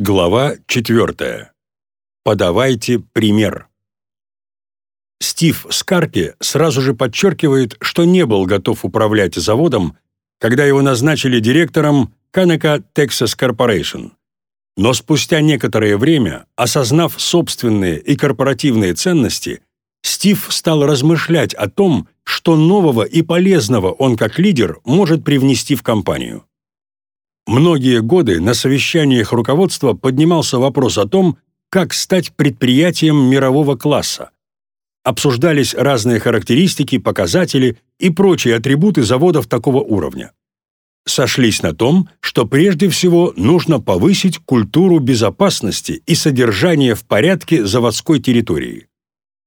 Глава 4. Подавайте пример. Стив Скарпи сразу же подчеркивает, что не был готов управлять заводом, когда его назначили директором Канека Texas Corporation. Но спустя некоторое время, осознав собственные и корпоративные ценности, Стив стал размышлять о том, что нового и полезного он как лидер может привнести в компанию. Многие годы на совещаниях руководства поднимался вопрос о том, как стать предприятием мирового класса. Обсуждались разные характеристики, показатели и прочие атрибуты заводов такого уровня. Сошлись на том, что прежде всего нужно повысить культуру безопасности и содержания в порядке заводской территории.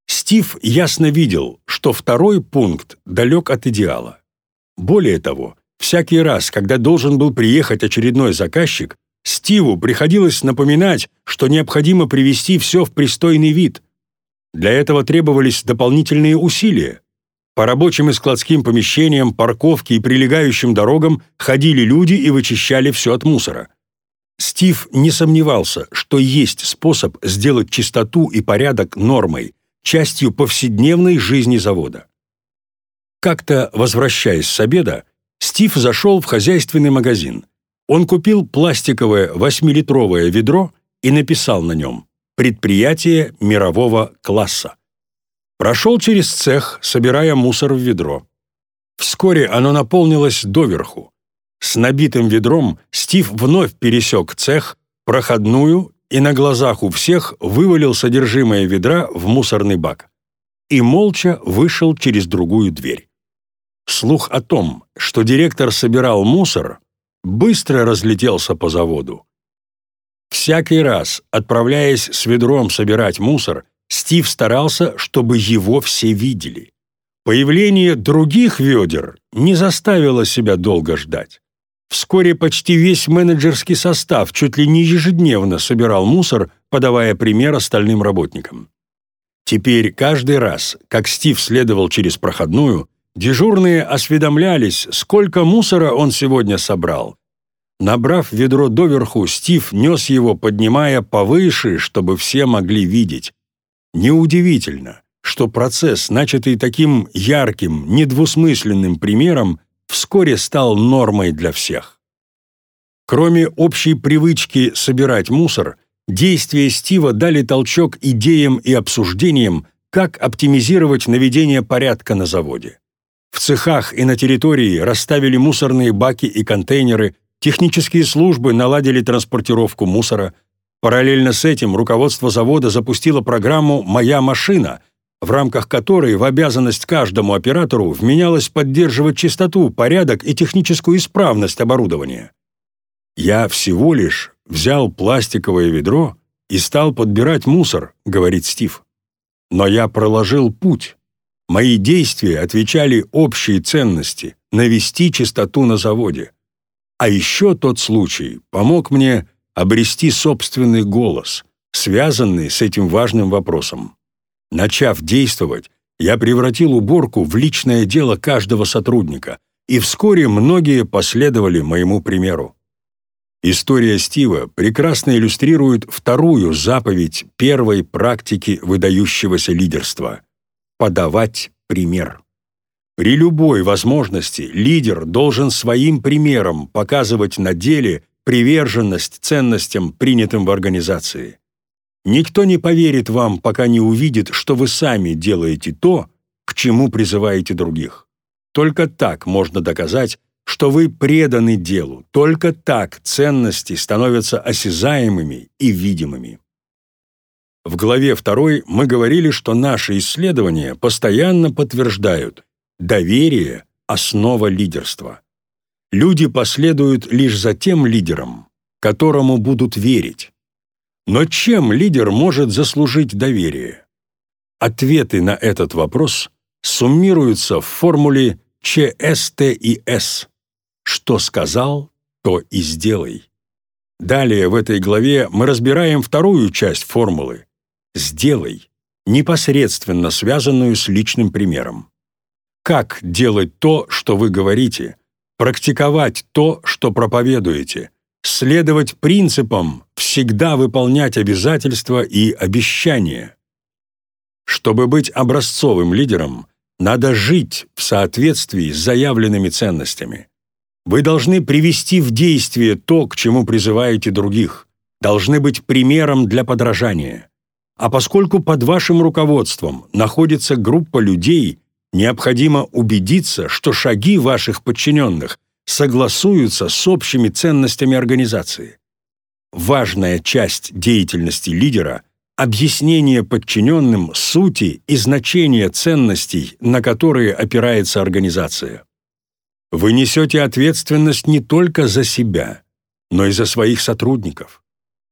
Стив ясно видел, что второй пункт далек от идеала. Более того, Всякий раз, когда должен был приехать очередной заказчик, Стиву приходилось напоминать, что необходимо привести все в пристойный вид. Для этого требовались дополнительные усилия. По рабочим и складским помещениям, парковке и прилегающим дорогам ходили люди и вычищали все от мусора. Стив не сомневался, что есть способ сделать чистоту и порядок нормой, частью повседневной жизни завода. Как-то, возвращаясь с обеда, Стив зашел в хозяйственный магазин. Он купил пластиковое восьмилитровое ведро и написал на нем «Предприятие мирового класса». Прошел через цех, собирая мусор в ведро. Вскоре оно наполнилось доверху. С набитым ведром Стив вновь пересек цех, проходную и на глазах у всех вывалил содержимое ведра в мусорный бак. И молча вышел через другую дверь. Слух о том, что директор собирал мусор, быстро разлетелся по заводу. Всякий раз, отправляясь с ведром собирать мусор, Стив старался, чтобы его все видели. Появление других ведер не заставило себя долго ждать. Вскоре почти весь менеджерский состав чуть ли не ежедневно собирал мусор, подавая пример остальным работникам. Теперь каждый раз, как Стив следовал через проходную, Дежурные осведомлялись, сколько мусора он сегодня собрал. Набрав ведро доверху, Стив нес его, поднимая повыше, чтобы все могли видеть. Неудивительно, что процесс, начатый таким ярким, недвусмысленным примером, вскоре стал нормой для всех. Кроме общей привычки собирать мусор, действия Стива дали толчок идеям и обсуждениям, как оптимизировать наведение порядка на заводе. В цехах и на территории расставили мусорные баки и контейнеры, технические службы наладили транспортировку мусора. Параллельно с этим руководство завода запустило программу «Моя машина», в рамках которой в обязанность каждому оператору вменялось поддерживать чистоту, порядок и техническую исправность оборудования. «Я всего лишь взял пластиковое ведро и стал подбирать мусор», — говорит Стив. «Но я проложил путь». Мои действия отвечали общей ценности – навести чистоту на заводе. А еще тот случай помог мне обрести собственный голос, связанный с этим важным вопросом. Начав действовать, я превратил уборку в личное дело каждого сотрудника, и вскоре многие последовали моему примеру. История Стива прекрасно иллюстрирует вторую заповедь первой практики выдающегося лидерства – подавать пример. При любой возможности лидер должен своим примером показывать на деле приверженность ценностям, принятым в организации. Никто не поверит вам, пока не увидит, что вы сами делаете то, к чему призываете других. Только так можно доказать, что вы преданы делу, только так ценности становятся осязаемыми и видимыми. В главе 2 мы говорили, что наши исследования постоянно подтверждают доверие – основа лидерства. Люди последуют лишь за тем лидером, которому будут верить. Но чем лидер может заслужить доверие? Ответы на этот вопрос суммируются в формуле ЧСТИС. Что сказал, то и сделай. Далее в этой главе мы разбираем вторую часть формулы «сделай», непосредственно связанную с личным примером. Как делать то, что вы говорите, практиковать то, что проповедуете, следовать принципам, всегда выполнять обязательства и обещания. Чтобы быть образцовым лидером, надо жить в соответствии с заявленными ценностями. Вы должны привести в действие то, к чему призываете других, должны быть примером для подражания. А поскольку под вашим руководством находится группа людей, необходимо убедиться, что шаги ваших подчиненных согласуются с общими ценностями организации. Важная часть деятельности лидера – объяснение подчиненным сути и значения ценностей, на которые опирается организация. Вы несете ответственность не только за себя, но и за своих сотрудников,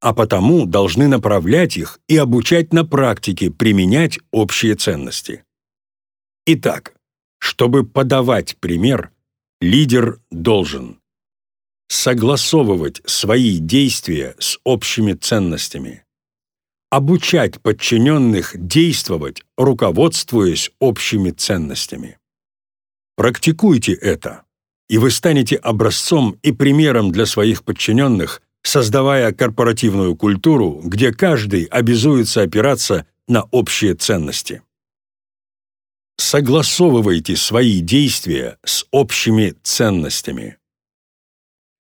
а потому должны направлять их и обучать на практике применять общие ценности. Итак, чтобы подавать пример – Лидер должен согласовывать свои действия с общими ценностями, обучать подчиненных действовать, руководствуясь общими ценностями. Практикуйте это, и вы станете образцом и примером для своих подчиненных, создавая корпоративную культуру, где каждый обязуется опираться на общие ценности согласовывайте свои действия с общими ценностями.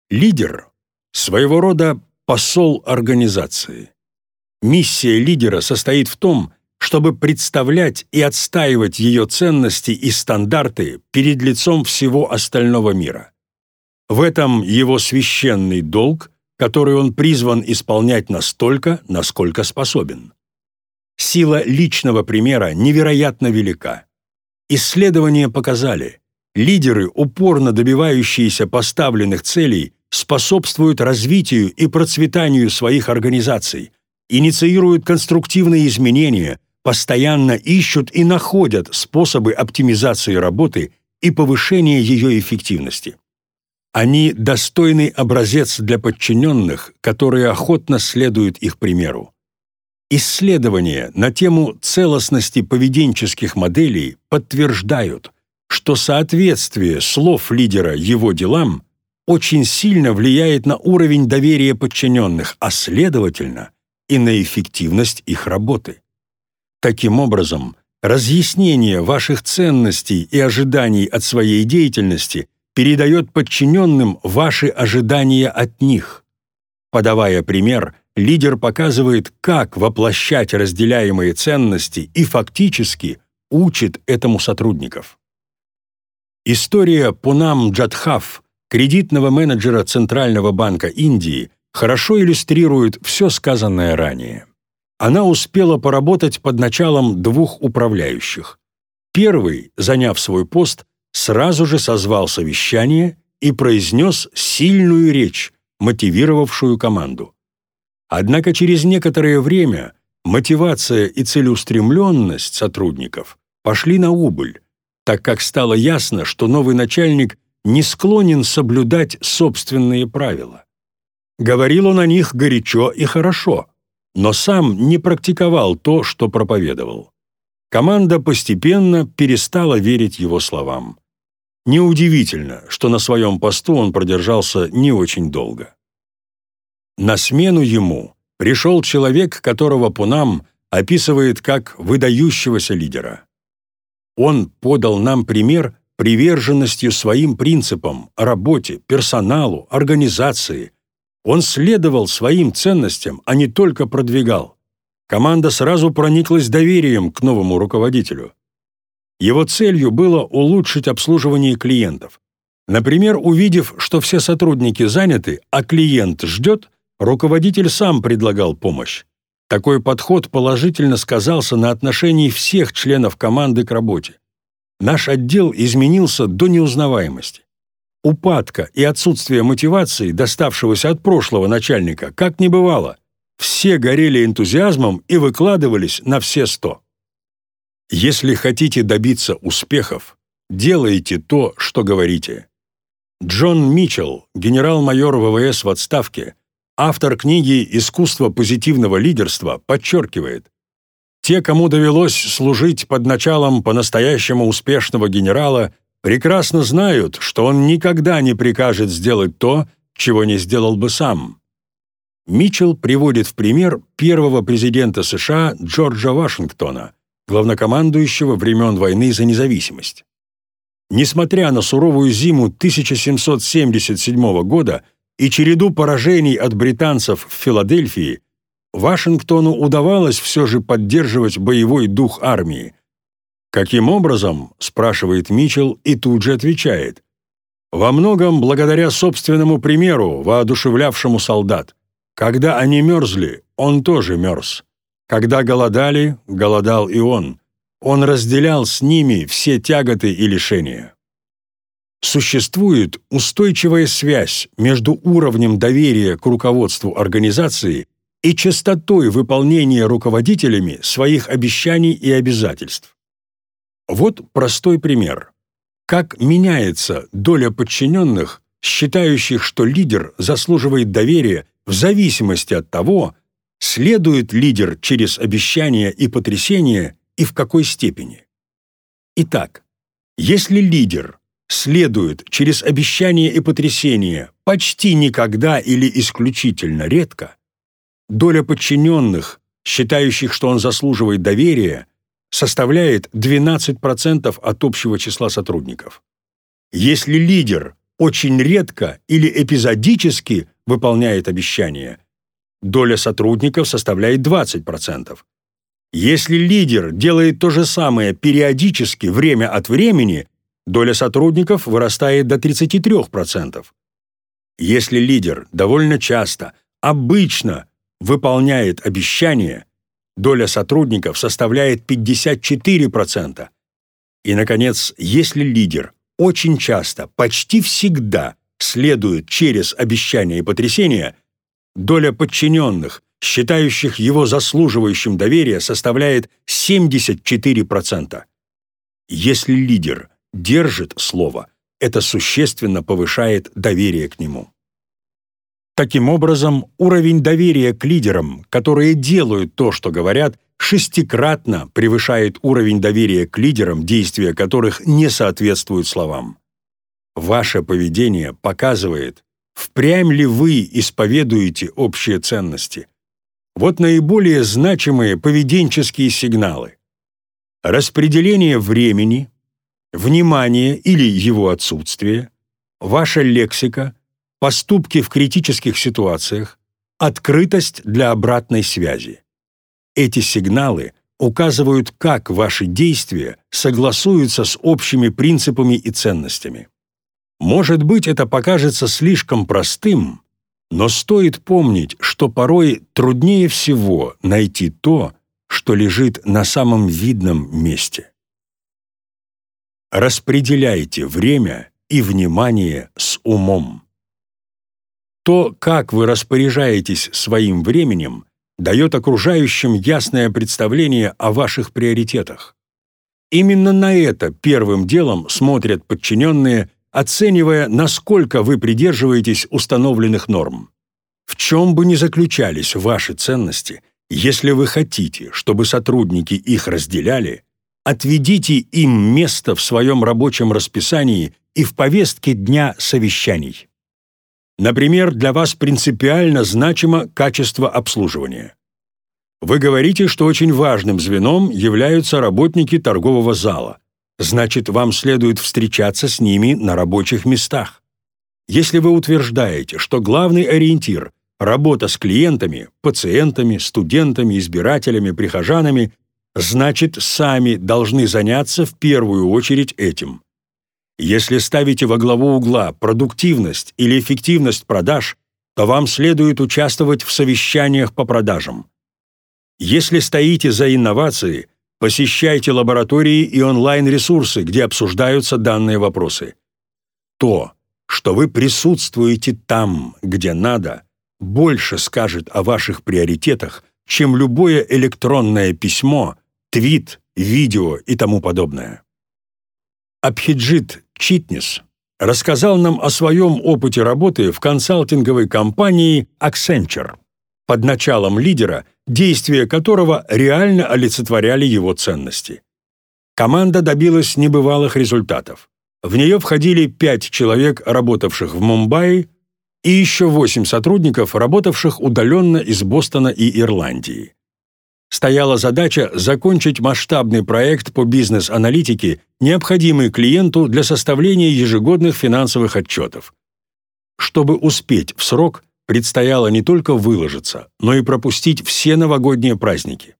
Лидер – своего рода посол организации. Миссия лидера состоит в том, чтобы представлять и отстаивать ее ценности и стандарты перед лицом всего остального мира. В этом его священный долг, который он призван исполнять настолько, насколько способен. Сила личного примера невероятно велика. Исследования показали, лидеры, упорно добивающиеся поставленных целей, способствуют развитию и процветанию своих организаций, инициируют конструктивные изменения, постоянно ищут и находят способы оптимизации работы и повышения ее эффективности. Они достойный образец для подчиненных, которые охотно следуют их примеру. Исследования на тему целостности поведенческих моделей подтверждают, что соответствие слов лидера его делам очень сильно влияет на уровень доверия подчиненных, а следовательно и на эффективность их работы. Таким образом, разъяснение ваших ценностей и ожиданий от своей деятельности передает подчиненным ваши ожидания от них. Подавая пример – лидер показывает, как воплощать разделяемые ценности и фактически учит этому сотрудников. История Пунам Джадхав, кредитного менеджера Центрального банка Индии, хорошо иллюстрирует все сказанное ранее. Она успела поработать под началом двух управляющих. Первый, заняв свой пост, сразу же созвал совещание и произнес сильную речь, мотивировавшую команду. Однако через некоторое время мотивация и целеустремленность сотрудников пошли на убыль, так как стало ясно, что новый начальник не склонен соблюдать собственные правила. Говорил он о них горячо и хорошо, но сам не практиковал то, что проповедовал. Команда постепенно перестала верить его словам. Неудивительно, что на своем посту он продержался не очень долго. На смену ему пришел человек, которого Пунам описывает как выдающегося лидера. Он подал нам пример приверженностью своим принципам, работе, персоналу, организации. Он следовал своим ценностям, а не только продвигал. Команда сразу прониклась доверием к новому руководителю. Его целью было улучшить обслуживание клиентов. Например, увидев, что все сотрудники заняты, а клиент ждет – Руководитель сам предлагал помощь. Такой подход положительно сказался на отношении всех членов команды к работе. Наш отдел изменился до неузнаваемости. Упадка и отсутствие мотивации, доставшегося от прошлого начальника, как не бывало. Все горели энтузиазмом и выкладывались на все сто. Если хотите добиться успехов, делайте то, что говорите. Джон Митчелл, генерал-майор ВВС в отставке, Автор книги «Искусство позитивного лидерства» подчеркивает, те, кому довелось служить под началом по-настоящему успешного генерала, прекрасно знают, что он никогда не прикажет сделать то, чего не сделал бы сам. Митчелл приводит в пример первого президента США Джорджа Вашингтона, главнокомандующего времен войны за независимость. Несмотря на суровую зиму 1777 года и череду поражений от британцев в Филадельфии, Вашингтону удавалось все же поддерживать боевой дух армии. «Каким образом?» – спрашивает Митчелл и тут же отвечает. «Во многом благодаря собственному примеру, воодушевлявшему солдат. Когда они мерзли, он тоже мерз. Когда голодали, голодал и он. Он разделял с ними все тяготы и лишения. Существует устойчивая связь между уровнем доверия к руководству организации и частотой выполнения руководителями своих обещаний и обязательств. Вот простой пример. Как меняется доля подчиненных, считающих, что лидер заслуживает доверия в зависимости от того, следует лидер через обещания и потрясения и в какой степени. Итак, если лидер следует через обещания и потрясения почти никогда или исключительно редко, доля подчиненных, считающих, что он заслуживает доверия, составляет 12% от общего числа сотрудников. Если лидер очень редко или эпизодически выполняет обещания, доля сотрудников составляет 20%. Если лидер делает то же самое периодически, время от времени, доля сотрудников вырастает до 33%. Если лидер довольно часто, обычно выполняет обещания, доля сотрудников составляет 54%. И, наконец, если лидер очень часто, почти всегда следует через обещания и потрясения, доля подчиненных, считающих его заслуживающим доверия, составляет 74%. Если лидер держит слово, это существенно повышает доверие к нему. Таким образом, уровень доверия к лидерам, которые делают то, что говорят, шестикратно превышает уровень доверия к лидерам, действия которых не соответствуют словам. Ваше поведение показывает, впрямь ли вы исповедуете общие ценности. Вот наиболее значимые поведенческие сигналы. Распределение времени, внимание или его отсутствие, ваша лексика, поступки в критических ситуациях, открытость для обратной связи. Эти сигналы указывают, как ваши действия согласуются с общими принципами и ценностями. Может быть, это покажется слишком простым, но стоит помнить, что порой труднее всего найти то, что лежит на самом видном месте. Распределяйте время и внимание с умом. То, как вы распоряжаетесь своим временем, дает окружающим ясное представление о ваших приоритетах. Именно на это первым делом смотрят подчиненные, оценивая, насколько вы придерживаетесь установленных норм. В чем бы ни заключались ваши ценности, если вы хотите, чтобы сотрудники их разделяли, отведите им место в своем рабочем расписании и в повестке дня совещаний. Например, для вас принципиально значимо качество обслуживания. Вы говорите, что очень важным звеном являются работники торгового зала. Значит, вам следует встречаться с ними на рабочих местах. Если вы утверждаете, что главный ориентир – работа с клиентами, пациентами, студентами, избирателями, прихожанами, значит, сами должны заняться в первую очередь этим. Если ставите во главу угла продуктивность или эффективность продаж, то вам следует участвовать в совещаниях по продажам. Если стоите за инновации, посещайте лаборатории и онлайн-ресурсы, где обсуждаются данные вопросы. То, что вы присутствуете там, где надо, больше скажет о ваших приоритетах, чем любое электронное письмо, твит, видео и тому подобное. Абхиджит Читнис рассказал нам о своем опыте работы в консалтинговой компании Accenture, под началом лидера, действия которого реально олицетворяли его ценности. Команда добилась небывалых результатов. В нее входили пять человек, работавших в Мумбаи, и еще восемь сотрудников, работавших удаленно из Бостона и Ирландии. Стояла задача закончить масштабный проект по бизнес-аналитике, необходимый клиенту для составления ежегодных финансовых отчетов. Чтобы успеть в срок, предстояло не только выложиться, но и пропустить все новогодние праздники.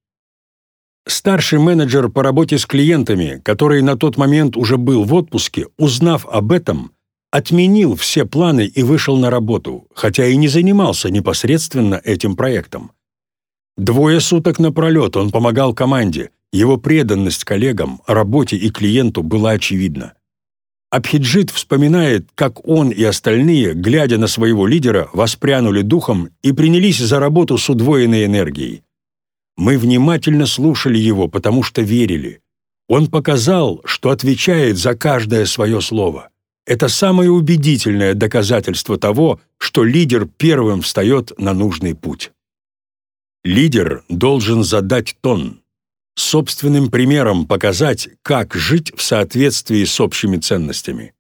Старший менеджер по работе с клиентами, который на тот момент уже был в отпуске, узнав об этом, отменил все планы и вышел на работу, хотя и не занимался непосредственно этим проектом. Двое суток напролет он помогал команде, его преданность коллегам, работе и клиенту была очевидна. Абхиджит вспоминает, как он и остальные, глядя на своего лидера, воспрянули духом и принялись за работу с удвоенной энергией. Мы внимательно слушали его, потому что верили. Он показал, что отвечает за каждое свое слово. Это самое убедительное доказательство того, что лидер первым встает на нужный путь. Лидер должен задать тон, собственным примером показать, как жить в соответствии с общими ценностями.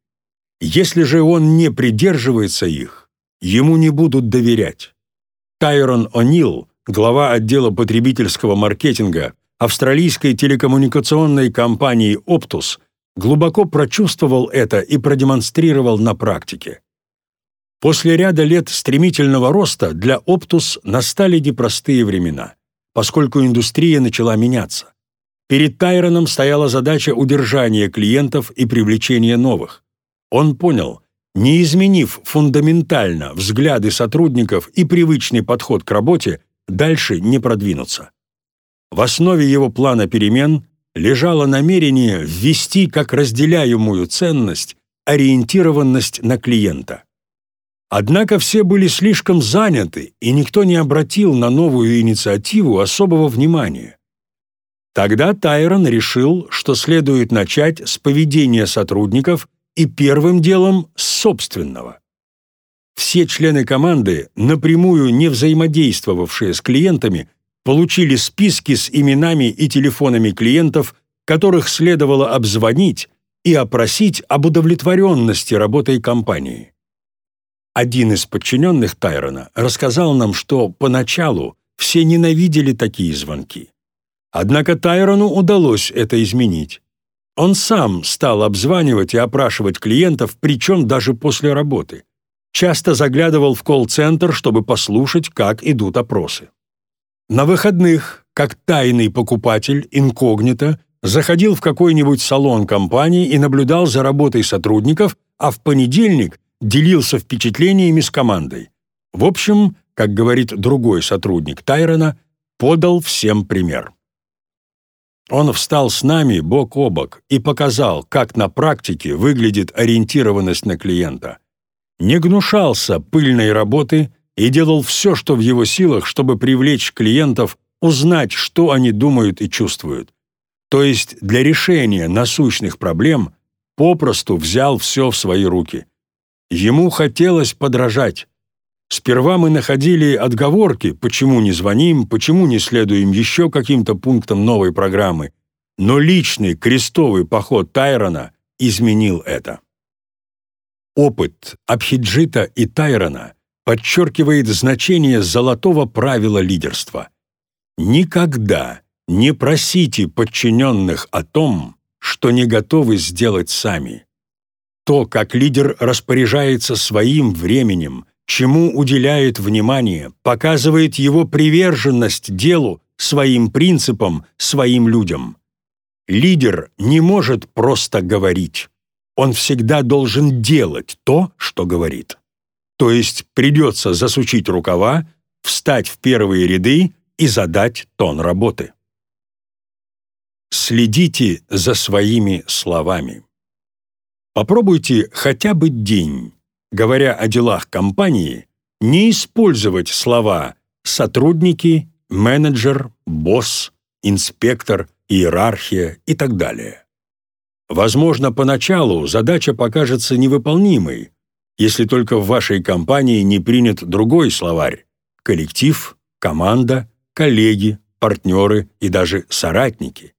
Если же он не придерживается их, ему не будут доверять. Тайрон О'Нил глава отдела потребительского маркетинга австралийской телекоммуникационной компании Optus, глубоко прочувствовал это и продемонстрировал на практике. После ряда лет стремительного роста для Optus настали непростые времена, поскольку индустрия начала меняться. Перед Тайроном стояла задача удержания клиентов и привлечения новых. Он понял, не изменив фундаментально взгляды сотрудников и привычный подход к работе, дальше не продвинуться. В основе его плана перемен лежало намерение ввести как разделяемую ценность ориентированность на клиента. Однако все были слишком заняты, и никто не обратил на новую инициативу особого внимания. Тогда Тайрон решил, что следует начать с поведения сотрудников и первым делом с собственного. Все члены команды, напрямую не взаимодействовавшие с клиентами, получили списки с именами и телефонами клиентов, которых следовало обзвонить и опросить об удовлетворенности работой компании. Один из подчиненных Тайрона рассказал нам, что поначалу все ненавидели такие звонки. Однако Тайрону удалось это изменить. Он сам стал обзванивать и опрашивать клиентов, причем даже после работы часто заглядывал в колл-центр, чтобы послушать, как идут опросы. На выходных, как тайный покупатель, инкогнито, заходил в какой-нибудь салон компании и наблюдал за работой сотрудников, а в понедельник делился впечатлениями с командой. В общем, как говорит другой сотрудник Тайрона, подал всем пример. Он встал с нами бок о бок и показал, как на практике выглядит ориентированность на клиента не гнушался пыльной работы и делал все, что в его силах, чтобы привлечь клиентов, узнать, что они думают и чувствуют. То есть для решения насущных проблем попросту взял все в свои руки. Ему хотелось подражать. Сперва мы находили отговорки, почему не звоним, почему не следуем еще каким-то пунктам новой программы, но личный крестовый поход Тайрона изменил это. Опыт Абхиджита и Тайрона подчеркивает значение золотого правила лидерства. Никогда не просите подчиненных о том, что не готовы сделать сами. То, как лидер распоряжается своим временем, чему уделяет внимание, показывает его приверженность делу, своим принципам, своим людям. Лидер не может просто говорить он всегда должен делать то, что говорит. То есть придется засучить рукава, встать в первые ряды и задать тон работы. Следите за своими словами. Попробуйте хотя бы день, говоря о делах компании, не использовать слова «сотрудники», «менеджер», «босс», «инспектор», «иерархия» и так далее. Возможно, поначалу задача покажется невыполнимой, если только в вашей компании не принят другой словарь – коллектив, команда, коллеги, партнеры и даже соратники.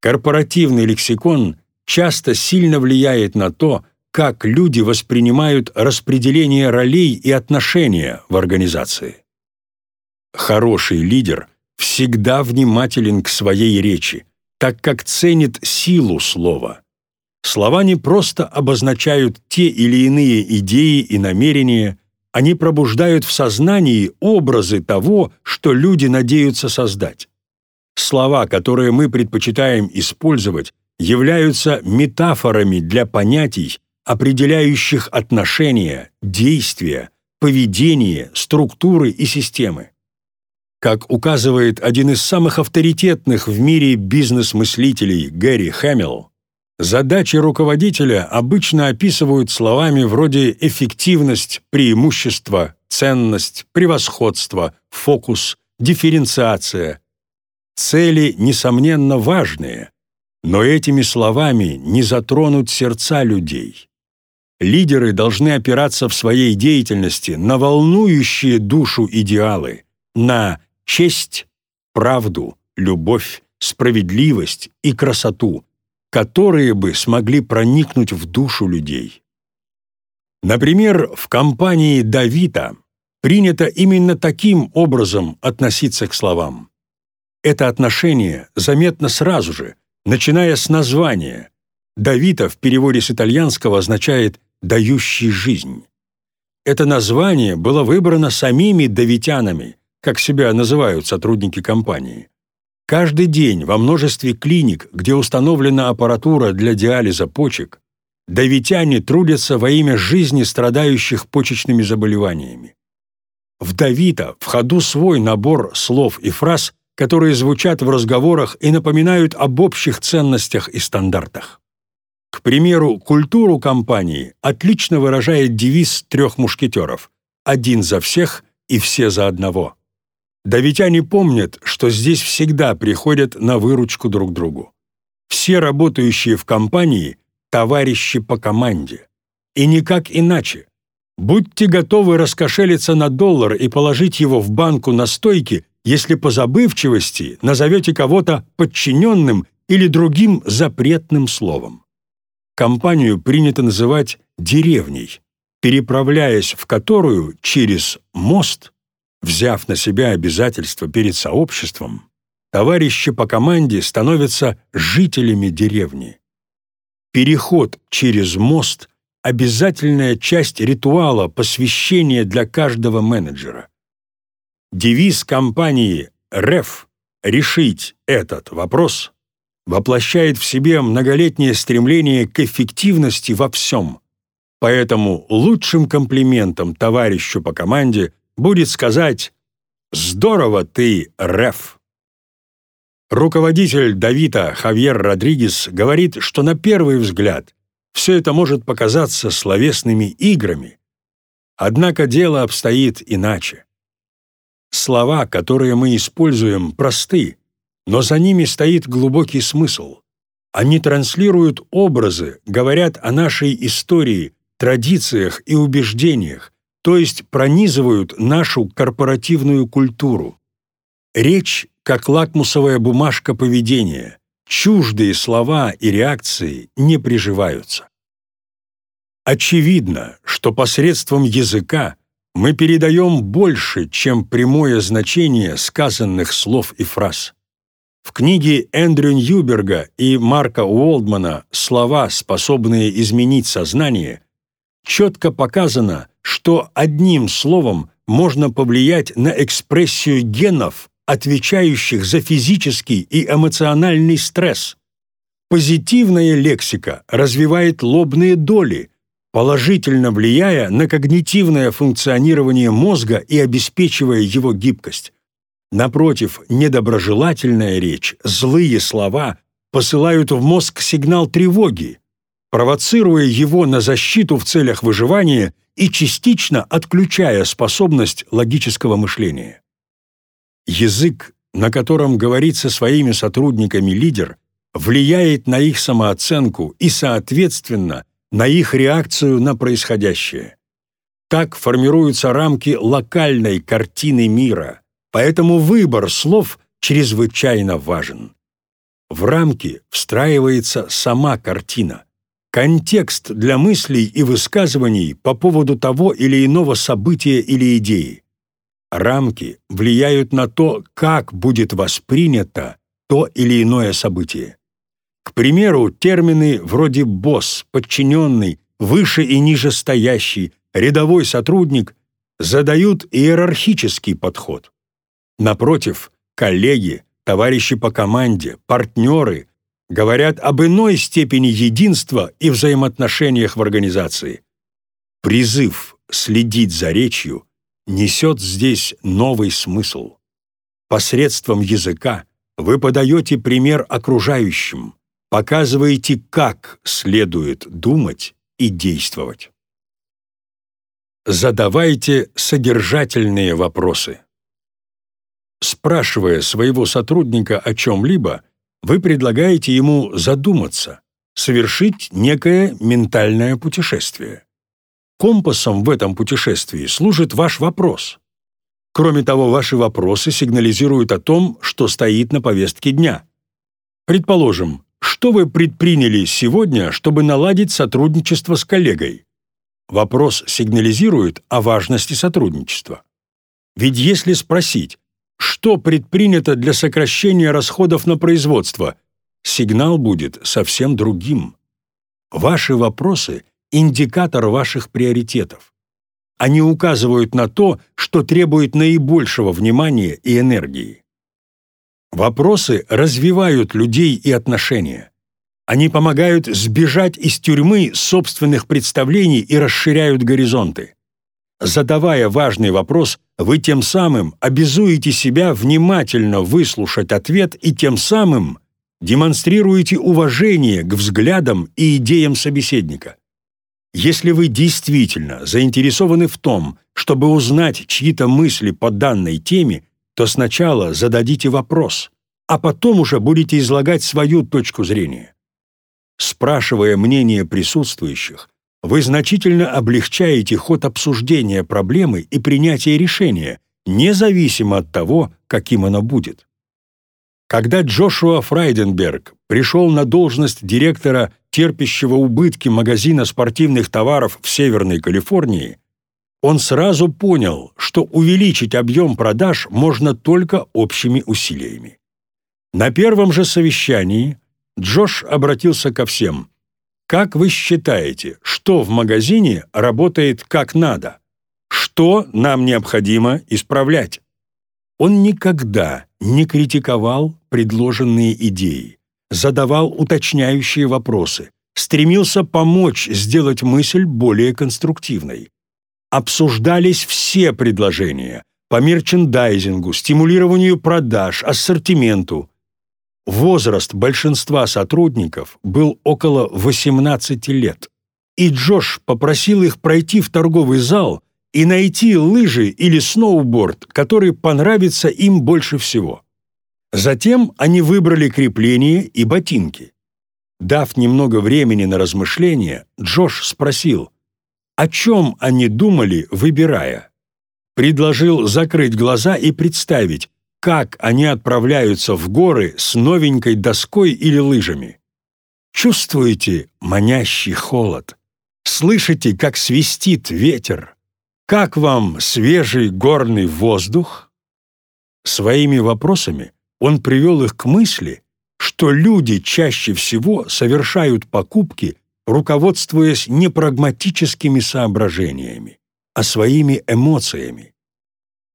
Корпоративный лексикон часто сильно влияет на то, как люди воспринимают распределение ролей и отношения в организации. Хороший лидер всегда внимателен к своей речи, так как ценит силу слова. Слова не просто обозначают те или иные идеи и намерения, они пробуждают в сознании образы того, что люди надеются создать. Слова, которые мы предпочитаем использовать, являются метафорами для понятий, определяющих отношения, действия, поведение, структуры и системы. Как указывает один из самых авторитетных в мире бизнес-мыслителей Гэри Хэмилл, задачи руководителя обычно описывают словами вроде эффективность, преимущество, ценность, превосходство, фокус, дифференциация. Цели, несомненно, важные, но этими словами не затронут сердца людей. Лидеры должны опираться в своей деятельности на волнующие душу идеалы, на честь, правду, любовь, справедливость и красоту, которые бы смогли проникнуть в душу людей. Например, в компании Давита принято именно таким образом относиться к словам. Это отношение заметно сразу же, начиная с названия. Давита в переводе с итальянского означает «дающий жизнь». Это название было выбрано самими давитянами – как себя называют сотрудники компании. Каждый день во множестве клиник, где установлена аппаратура для диализа почек, давитяне трудятся во имя жизни страдающих почечными заболеваниями. В Давита в ходу свой набор слов и фраз, которые звучат в разговорах и напоминают об общих ценностях и стандартах. К примеру, культуру компании отлично выражает девиз трех мушкетеров «Один за всех и все за одного». Давитяне помнят, что здесь всегда приходят на выручку друг другу. Все работающие в компании – товарищи по команде. И никак иначе. Будьте готовы раскошелиться на доллар и положить его в банку на стойке, если по забывчивости назовете кого-то подчиненным или другим запретным словом. Компанию принято называть деревней, переправляясь в которую через мост Взяв на себя обязательства перед сообществом, товарищи по команде становятся жителями деревни. Переход через мост – обязательная часть ритуала посвящения для каждого менеджера. Девиз компании «РЭФ» «Решить этот вопрос» воплощает в себе многолетнее стремление к эффективности во всем. Поэтому лучшим комплиментом товарищу по команде – будет сказать «Здорово ты, Реф!». Руководитель Давида Хавьер Родригес говорит, что на первый взгляд все это может показаться словесными играми, однако дело обстоит иначе. Слова, которые мы используем, просты, но за ними стоит глубокий смысл. Они транслируют образы, говорят о нашей истории, традициях и убеждениях, то есть пронизывают нашу корпоративную культуру. Речь как лакмусовая бумажка поведения, чуждые слова и реакции не приживаются. Очевидно, что посредством языка мы передаем больше, чем прямое значение сказанных слов и фраз. В книге Эндрю Ньюберга и Марка Уолдмана «Слова, способные изменить сознание» четко показано, что одним словом можно повлиять на экспрессию генов, отвечающих за физический и эмоциональный стресс. Позитивная лексика развивает лобные доли, положительно влияя на когнитивное функционирование мозга и обеспечивая его гибкость. Напротив, недоброжелательная речь, злые слова посылают в мозг сигнал тревоги, провоцируя его на защиту в целях выживания и частично отключая способность логического мышления. Язык, на котором говорит со своими сотрудниками лидер, влияет на их самооценку и, соответственно, на их реакцию на происходящее. Так формируются рамки локальной картины мира, поэтому выбор слов чрезвычайно важен. В рамки встраивается сама картина. контекст для мыслей и высказываний по поводу того или иного события или идеи. Рамки влияют на то, как будет воспринято то или иное событие. К примеру, термины вроде «босс», «подчиненный», «выше и ниже стоящий», «рядовой сотрудник» задают иерархический подход. Напротив, коллеги, товарищи по команде, партнеры говорят об иной степени единства и взаимоотношениях в организации. Призыв следить за речью несет здесь новый смысл. Посредством языка вы подаете пример окружающим, показываете, как следует думать и действовать. Задавайте содержательные вопросы. Спрашивая своего сотрудника о чем-либо, вы предлагаете ему задуматься, совершить некое ментальное путешествие. Компасом в этом путешествии служит ваш вопрос. Кроме того, ваши вопросы сигнализируют о том, что стоит на повестке дня. Предположим, что вы предприняли сегодня, чтобы наладить сотрудничество с коллегой? Вопрос сигнализирует о важности сотрудничества. Ведь если спросить, что предпринято для сокращения расходов на производство, сигнал будет совсем другим. Ваши вопросы – индикатор ваших приоритетов. Они указывают на то, что требует наибольшего внимания и энергии. Вопросы развивают людей и отношения. Они помогают сбежать из тюрьмы собственных представлений и расширяют горизонты. Задавая важный вопрос, вы тем самым обязуете себя внимательно выслушать ответ и тем самым демонстрируете уважение к взглядам и идеям собеседника. Если вы действительно заинтересованы в том, чтобы узнать чьи-то мысли по данной теме, то сначала зададите вопрос, а потом уже будете излагать свою точку зрения. Спрашивая мнение присутствующих, вы значительно облегчаете ход обсуждения проблемы и принятия решения, независимо от того, каким оно будет. Когда Джошуа Фрайденберг пришел на должность директора терпящего убытки магазина спортивных товаров в Северной Калифорнии, он сразу понял, что увеличить объем продаж можно только общими усилиями. На первом же совещании Джош обратился ко всем – как вы считаете, что в магазине работает как надо? Что нам необходимо исправлять? Он никогда не критиковал предложенные идеи, задавал уточняющие вопросы, стремился помочь сделать мысль более конструктивной. Обсуждались все предложения по мерчендайзингу, стимулированию продаж, ассортименту, Возраст большинства сотрудников был около 18 лет, и Джош попросил их пройти в торговый зал и найти лыжи или сноуборд, который понравится им больше всего. Затем они выбрали крепление и ботинки. Дав немного времени на размышления, Джош спросил, о чем они думали, выбирая. Предложил закрыть глаза и представить, как они отправляются в горы с новенькой доской или лыжами. Чувствуете манящий холод? Слышите, как свистит ветер? Как вам свежий горный воздух? Своими вопросами он привел их к мысли, что люди чаще всего совершают покупки, руководствуясь не прагматическими соображениями, а своими эмоциями.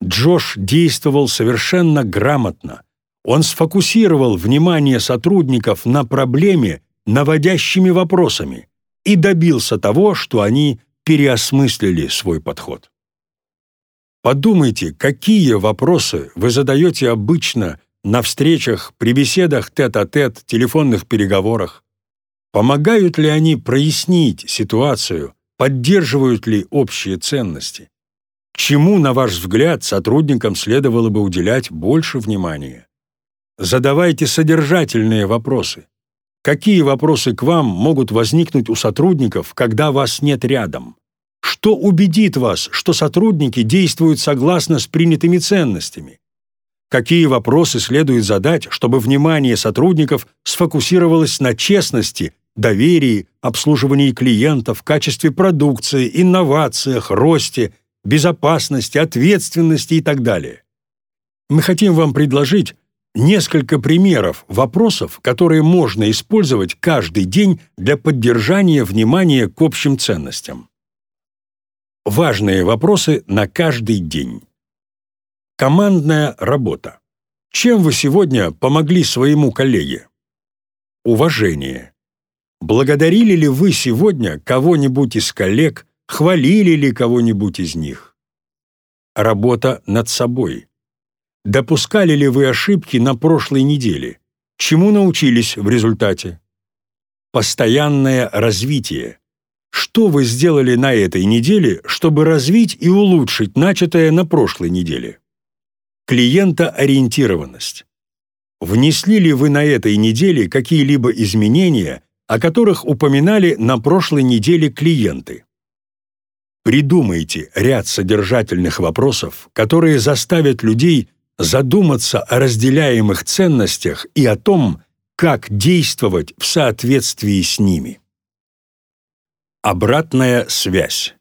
Джош действовал совершенно грамотно. Он сфокусировал внимание сотрудников на проблеме наводящими вопросами и добился того, что они переосмыслили свой подход. Подумайте, какие вопросы вы задаете обычно на встречах, при беседах тет-а-тет, -тет, телефонных переговорах. Помогают ли они прояснить ситуацию, поддерживают ли общие ценности? Чему, на ваш взгляд, сотрудникам следовало бы уделять больше внимания? Задавайте содержательные вопросы. Какие вопросы к вам могут возникнуть у сотрудников, когда вас нет рядом? Что убедит вас, что сотрудники действуют согласно с принятыми ценностями? Какие вопросы следует задать, чтобы внимание сотрудников сфокусировалось на честности, доверии, обслуживании клиентов, качестве продукции, инновациях, росте, безопасности, ответственности и так далее. Мы хотим вам предложить несколько примеров вопросов, которые можно использовать каждый день для поддержания внимания к общим ценностям. Важные вопросы на каждый день. Командная работа. Чем вы сегодня помогли своему коллеге? Уважение. Благодарили ли вы сегодня кого-нибудь из коллег, хвалили ли кого-нибудь из них? Работа над собой. Допускали ли вы ошибки на прошлой неделе? Чему научились в результате? Постоянное развитие. Что вы сделали на этой неделе, чтобы развить и улучшить начатое на прошлой неделе? Клиентоориентированность. Внесли ли вы на этой неделе какие-либо изменения, о которых упоминали на прошлой неделе клиенты? Придумайте ряд содержательных вопросов, которые заставят людей задуматься о разделяемых ценностях и о том, как действовать в соответствии с ними. Обратная связь.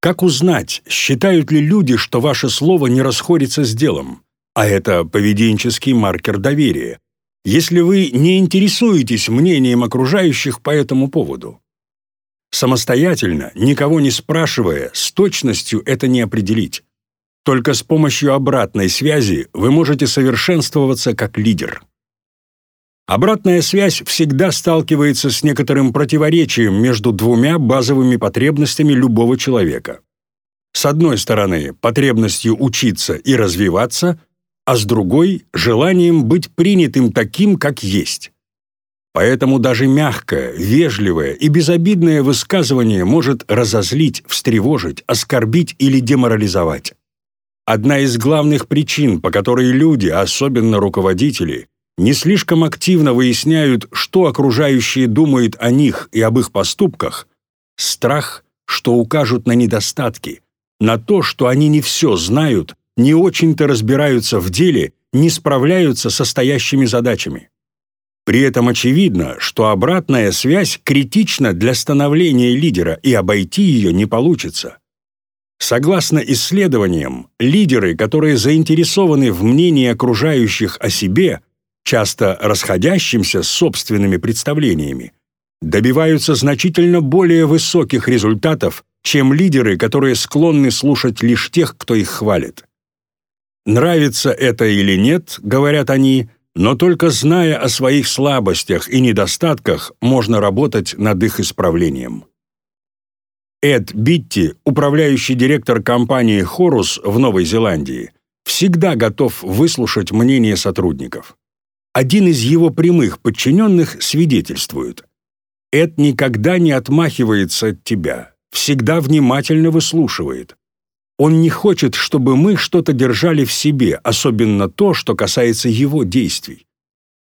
Как узнать, считают ли люди, что ваше слово не расходится с делом? А это поведенческий маркер доверия. Если вы не интересуетесь мнением окружающих по этому поводу. Самостоятельно, никого не спрашивая, с точностью это не определить. Только с помощью обратной связи вы можете совершенствоваться как лидер. Обратная связь всегда сталкивается с некоторым противоречием между двумя базовыми потребностями любого человека. С одной стороны, потребностью учиться и развиваться, а с другой – желанием быть принятым таким, как есть. Поэтому даже мягкое, вежливое и безобидное высказывание может разозлить, встревожить, оскорбить или деморализовать. Одна из главных причин, по которой люди, особенно руководители, не слишком активно выясняют, что окружающие думают о них и об их поступках, страх, что укажут на недостатки, на то, что они не все знают, не очень-то разбираются в деле, не справляются со стоящими задачами. При этом очевидно, что обратная связь критична для становления лидера, и обойти ее не получится. Согласно исследованиям, лидеры, которые заинтересованы в мнении окружающих о себе, часто расходящимся с собственными представлениями, добиваются значительно более высоких результатов, чем лидеры, которые склонны слушать лишь тех, кто их хвалит. Нравится это или нет, говорят они, но только зная о своих слабостях и недостатках, можно работать над их исправлением. Эд Битти, управляющий директор компании «Хорус» в Новой Зеландии, всегда готов выслушать мнение сотрудников один из его прямых подчиненных свидетельствует. «Эд никогда не отмахивается от тебя, всегда внимательно выслушивает. Он не хочет, чтобы мы что-то держали в себе, особенно то, что касается его действий.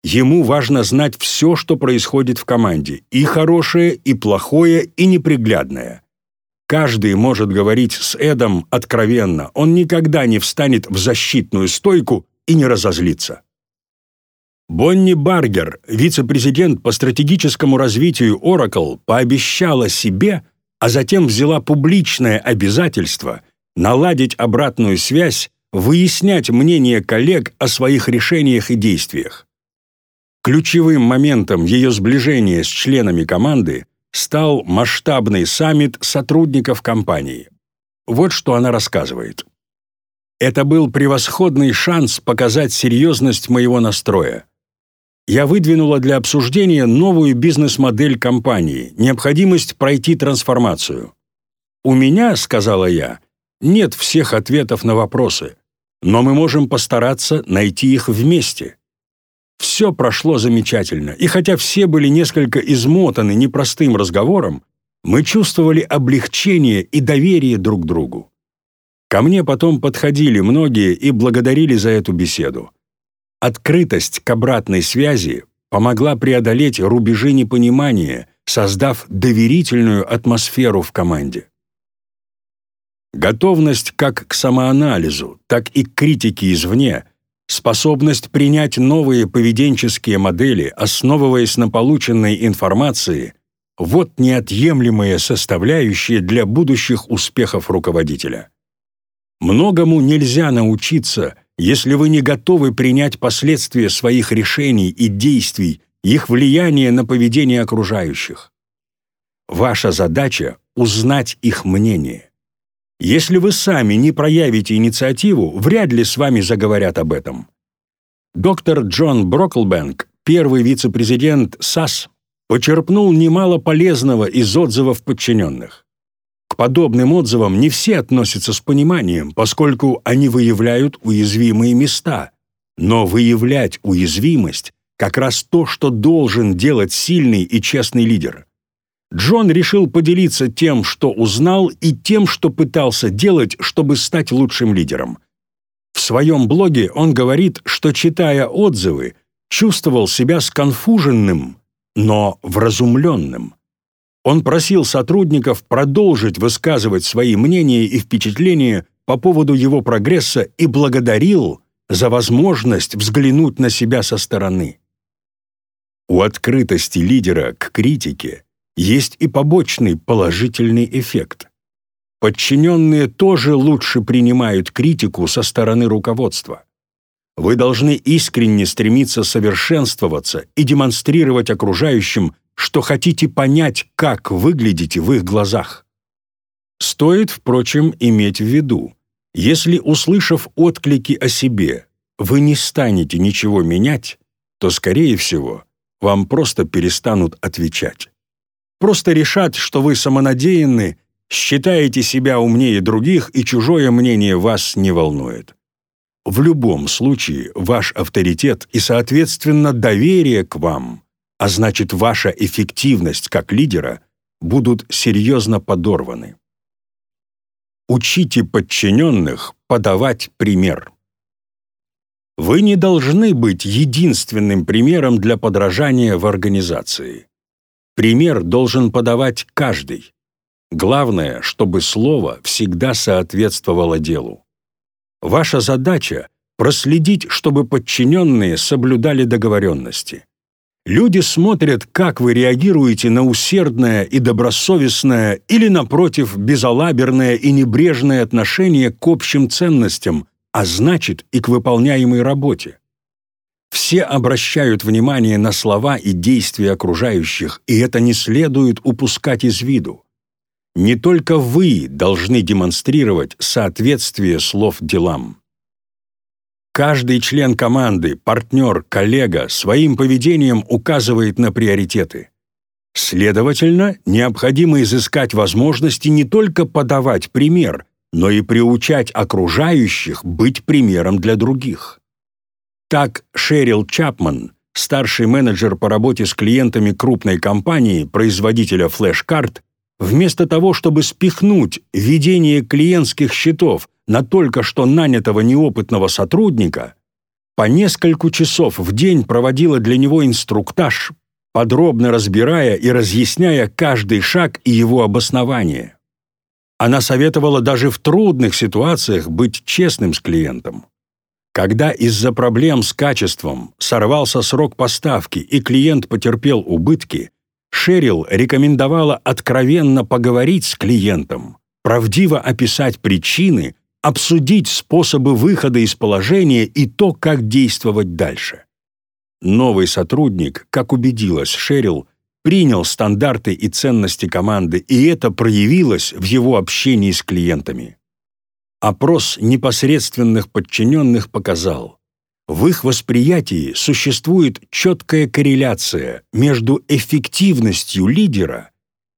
Ему важно знать все, что происходит в команде, и хорошее, и плохое, и неприглядное. Каждый может говорить с Эдом откровенно, он никогда не встанет в защитную стойку и не разозлится. Бонни Баргер, вице-президент по стратегическому развитию Oracle, пообещала себе, а затем взяла публичное обязательство наладить обратную связь, выяснять мнение коллег о своих решениях и действиях. Ключевым моментом ее сближения с членами команды стал масштабный саммит сотрудников компании. Вот что она рассказывает. Это был превосходный шанс показать серьезность моего настроя я выдвинула для обсуждения новую бизнес-модель компании, необходимость пройти трансформацию. «У меня, — сказала я, — нет всех ответов на вопросы, но мы можем постараться найти их вместе». Все прошло замечательно, и хотя все были несколько измотаны непростым разговором, мы чувствовали облегчение и доверие друг другу. Ко мне потом подходили многие и благодарили за эту беседу. Открытость к обратной связи помогла преодолеть рубежи непонимания, создав доверительную атмосферу в команде. Готовность как к самоанализу, так и к критике извне Способность принять новые поведенческие модели, основываясь на полученной информации – вот неотъемлемая составляющая для будущих успехов руководителя. Многому нельзя научиться, если вы не готовы принять последствия своих решений и действий, их влияние на поведение окружающих. Ваша задача — узнать их мнение. Если вы сами не проявите инициативу, вряд ли с вами заговорят об этом. Доктор Джон Броклбэнк, первый вице-президент САС, почерпнул немало полезного из отзывов подчиненных. Подобным отзывам не все относятся с пониманием, поскольку они выявляют уязвимые места. Но выявлять уязвимость – как раз то, что должен делать сильный и честный лидер. Джон решил поделиться тем, что узнал, и тем, что пытался делать, чтобы стать лучшим лидером. В своем блоге он говорит, что, читая отзывы, чувствовал себя сконфуженным, но вразумленным. Он просил сотрудников продолжить высказывать свои мнения и впечатления по поводу его прогресса и благодарил за возможность взглянуть на себя со стороны. У открытости лидера к критике есть и побочный положительный эффект. Подчиненные тоже лучше принимают критику со стороны руководства. Вы должны искренне стремиться совершенствоваться и демонстрировать окружающим, что хотите понять, как выглядите в их глазах. Стоит, впрочем, иметь в виду, если, услышав отклики о себе, вы не станете ничего менять, то, скорее всего, вам просто перестанут отвечать просто решат, что вы самонадеянны, считаете себя умнее других и чужое мнение вас не волнует. В любом случае ваш авторитет и, соответственно, доверие к вам, а значит ваша эффективность как лидера, будут серьезно подорваны. Учите подчиненных подавать пример. Вы не должны быть единственным примером для подражания в организации. Пример должен подавать каждый. Главное, чтобы слово всегда соответствовало делу. Ваша задача – проследить, чтобы подчиненные соблюдали договоренности. Люди смотрят, как вы реагируете на усердное и добросовестное или, напротив, безалаберное и небрежное отношение к общим ценностям, а значит и к выполняемой работе. Все обращают внимание на слова и действия окружающих, и это не следует упускать из виду. Не только вы должны демонстрировать соответствие слов делам. Каждый член команды, партнер, коллега своим поведением указывает на приоритеты. Следовательно, необходимо изыскать возможности не только подавать пример, но и приучать окружающих быть примером для других. Так Шерил Чапман, старший менеджер по работе с клиентами крупной компании, производителя флеш-карт, вместо того, чтобы спихнуть ведение клиентских счетов на только что нанятого неопытного сотрудника, по нескольку часов в день проводила для него инструктаж, подробно разбирая и разъясняя каждый шаг и его обоснование. Она советовала даже в трудных ситуациях быть честным с клиентом. Когда из-за проблем с качеством сорвался срок поставки и клиент потерпел убытки, Шерил рекомендовала откровенно поговорить с клиентом, правдиво описать причины, обсудить способы выхода из положения и то, как действовать дальше. Новый сотрудник, как убедилась Шерил, принял стандарты и ценности команды, и это проявилось в его общении с клиентами. Опрос непосредственных подчиненных показал, в их восприятии существует четкая корреляция между эффективностью лидера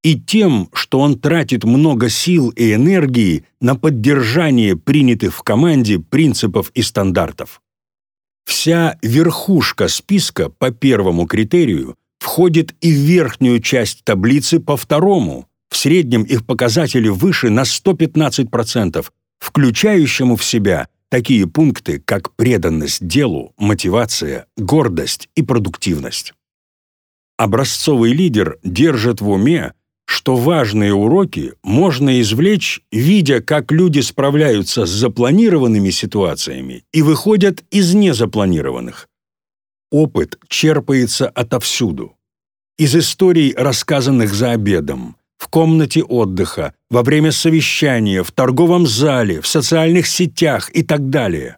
и тем, что он тратит много сил и энергии на поддержание принятых в команде принципов и стандартов. Вся верхушка списка по первому критерию входит и в верхнюю часть таблицы по второму. В среднем их показатели выше на 115%, включающему в себя такие пункты, как преданность делу, мотивация, гордость и продуктивность. Образцовый лидер держит в уме, что важные уроки можно извлечь, видя, как люди справляются с запланированными ситуациями и выходят из незапланированных. Опыт черпается отовсюду. Из историй, рассказанных за обедом, в комнате отдыха, во время совещания, в торговом зале, в социальных сетях и так далее.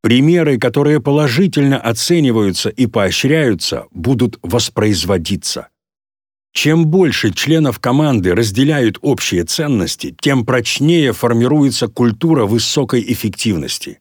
Примеры, которые положительно оцениваются и поощряются, будут воспроизводиться. Чем больше членов команды разделяют общие ценности, тем прочнее формируется культура высокой эффективности.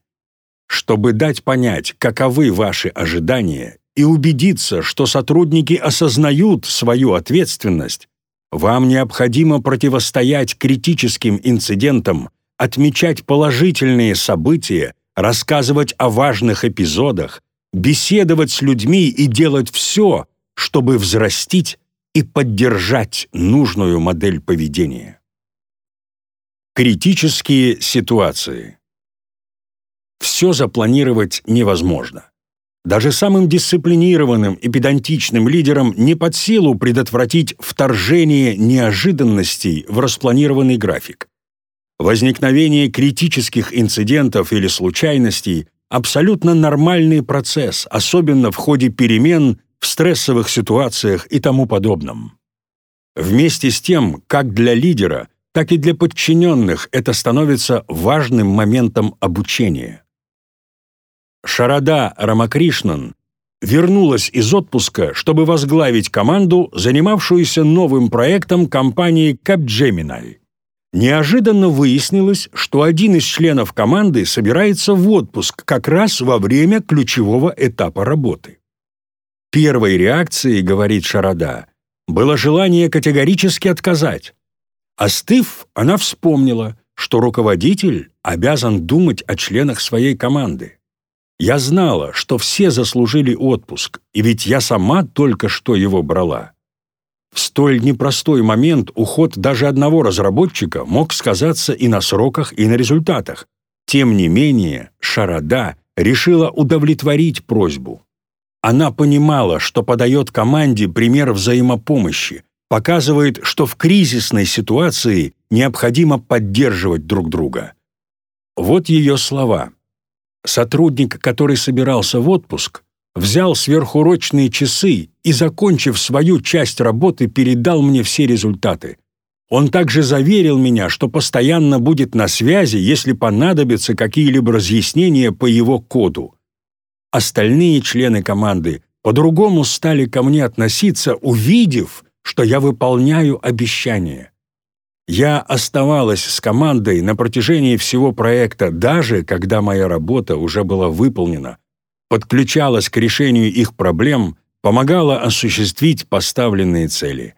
Чтобы дать понять, каковы ваши ожидания, и убедиться, что сотрудники осознают свою ответственность, вам необходимо противостоять критическим инцидентам, отмечать положительные события, рассказывать о важных эпизодах, беседовать с людьми и делать все, чтобы взрастить и поддержать нужную модель поведения. Критические ситуации. Все запланировать невозможно. Даже самым дисциплинированным и педантичным лидерам не под силу предотвратить вторжение неожиданностей в распланированный график. Возникновение критических инцидентов или случайностей – абсолютно нормальный процесс, особенно в ходе перемен в стрессовых ситуациях и тому подобном. Вместе с тем, как для лидера, так и для подчиненных это становится важным моментом обучения. Шарада Рамакришнан вернулась из отпуска, чтобы возглавить команду, занимавшуюся новым проектом компании Capgemini. Неожиданно выяснилось, что один из членов команды собирается в отпуск как раз во время ключевого этапа работы. Первой реакцией, говорит Шарада, было желание категорически отказать. Остыв, она вспомнила, что руководитель обязан думать о членах своей команды. Я знала, что все заслужили отпуск, и ведь я сама только что его брала. В столь непростой момент уход даже одного разработчика мог сказаться и на сроках, и на результатах. Тем не менее, Шарада решила удовлетворить просьбу. Она понимала, что подает команде пример взаимопомощи, показывает, что в кризисной ситуации необходимо поддерживать друг друга. Вот ее слова. Сотрудник, который собирался в отпуск, взял сверхурочные часы и, закончив свою часть работы, передал мне все результаты. Он также заверил меня, что постоянно будет на связи, если понадобятся какие-либо разъяснения по его коду. Остальные члены команды по-другому стали ко мне относиться, увидев, что я выполняю обещания. Я оставалась с командой на протяжении всего проекта, даже когда моя работа уже была выполнена, подключалась к решению их проблем, помогала осуществить поставленные цели.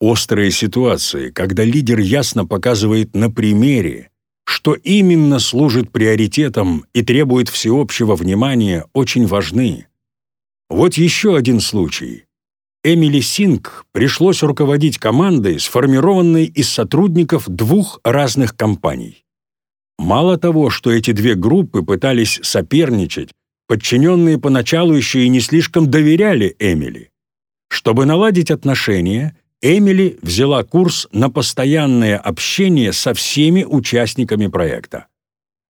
Острые ситуации, когда лидер ясно показывает на примере, что именно служит приоритетом и требует всеобщего внимания, очень важны. Вот еще один случай. Эмили Синг пришлось руководить командой, сформированной из сотрудников двух разных компаний. Мало того, что эти две группы пытались соперничать, подчиненные поначалу еще и не слишком доверяли Эмили. Чтобы наладить отношения, Эмили взяла курс на постоянное общение со всеми участниками проекта.